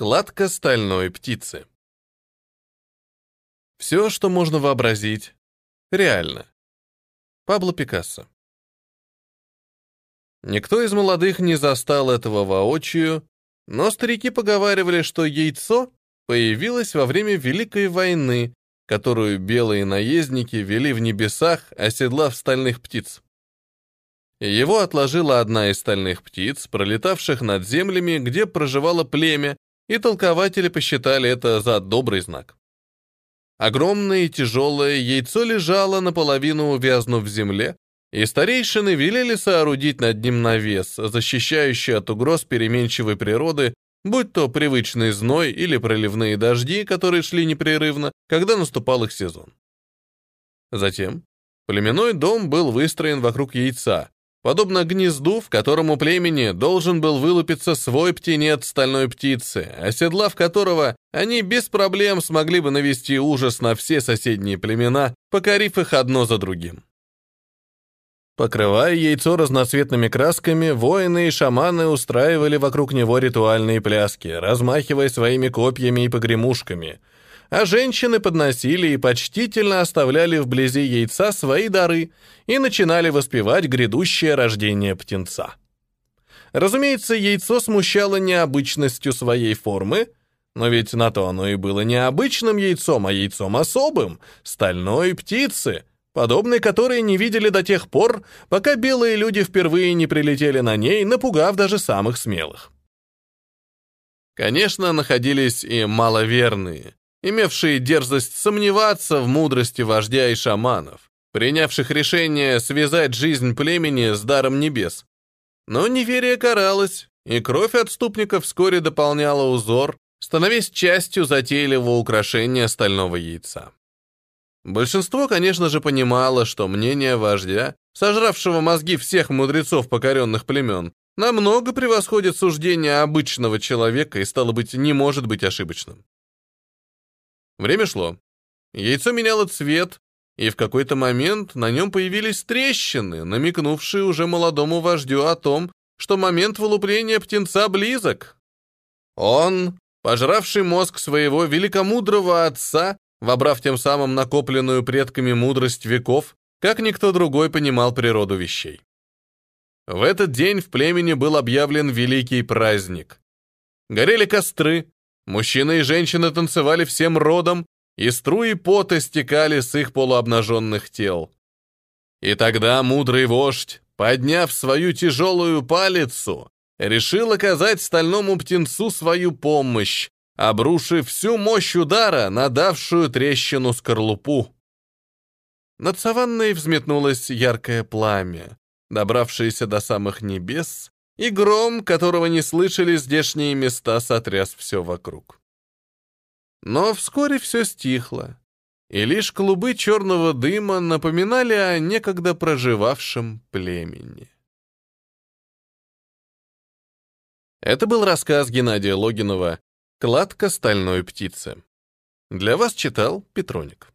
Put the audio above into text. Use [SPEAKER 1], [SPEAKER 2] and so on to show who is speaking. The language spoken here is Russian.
[SPEAKER 1] Кладка стальной птицы. Все, что можно вообразить, реально. Пабло Пикассо. Никто из молодых не застал этого воочию, но старики поговаривали, что яйцо появилось во время Великой войны, которую белые наездники вели в небесах, оседлав стальных птиц. Его отложила одна из стальных птиц, пролетавших над землями, где проживало племя, и толкователи посчитали это за добрый знак. Огромное и тяжелое яйцо лежало наполовину увязнув в земле, и старейшины велели соорудить над ним навес, защищающий от угроз переменчивой природы, будь то привычный зной или проливные дожди, которые шли непрерывно, когда наступал их сезон. Затем племенной дом был выстроен вокруг яйца, подобно гнезду, в котором у племени должен был вылупиться свой птенец стальной птицы, оседлав которого они без проблем смогли бы навести ужас на все соседние племена, покорив их одно за другим. Покрывая яйцо разноцветными красками, воины и шаманы устраивали вокруг него ритуальные пляски, размахивая своими копьями и погремушками, а женщины подносили и почтительно оставляли вблизи яйца свои дары и начинали воспевать грядущее рождение птенца. Разумеется, яйцо смущало необычностью своей формы, но ведь на то оно и было необычным яйцом, а яйцом особым, стальной птицы, подобной которой не видели до тех пор, пока белые люди впервые не прилетели на ней, напугав даже самых смелых. Конечно, находились и маловерные, имевшие дерзость сомневаться в мудрости вождя и шаманов, принявших решение связать жизнь племени с даром небес. Но неверие каралось, и кровь отступников вскоре дополняла узор, становясь частью затейливого украшения стального яйца. Большинство, конечно же, понимало, что мнение вождя, сожравшего мозги всех мудрецов покоренных племен, намного превосходит суждение обычного человека и, стало быть, не может быть ошибочным. Время шло. Яйцо меняло цвет, и в какой-то момент на нем появились трещины, намекнувшие уже молодому вождю о том, что момент вылупления птенца близок. Он, пожравший мозг своего великомудрого отца, вобрав тем самым накопленную предками мудрость веков, как никто другой понимал природу вещей. В этот день в племени был объявлен великий праздник. Горели костры, Мужчины и женщины танцевали всем родом, и струи пота стекали с их полуобнаженных тел. И тогда мудрый вождь, подняв свою тяжелую палицу, решил оказать стальному птенцу свою помощь, обрушив всю мощь удара на давшую трещину скорлупу. Над саванной взметнулось яркое пламя, добравшееся до самых небес и гром, которого не слышали здешние места, сотряс все вокруг. Но вскоре все стихло, и лишь клубы черного дыма напоминали о некогда проживавшем племени. Это был рассказ Геннадия Логинова «Кладка стальной птицы». Для вас читал Петроник.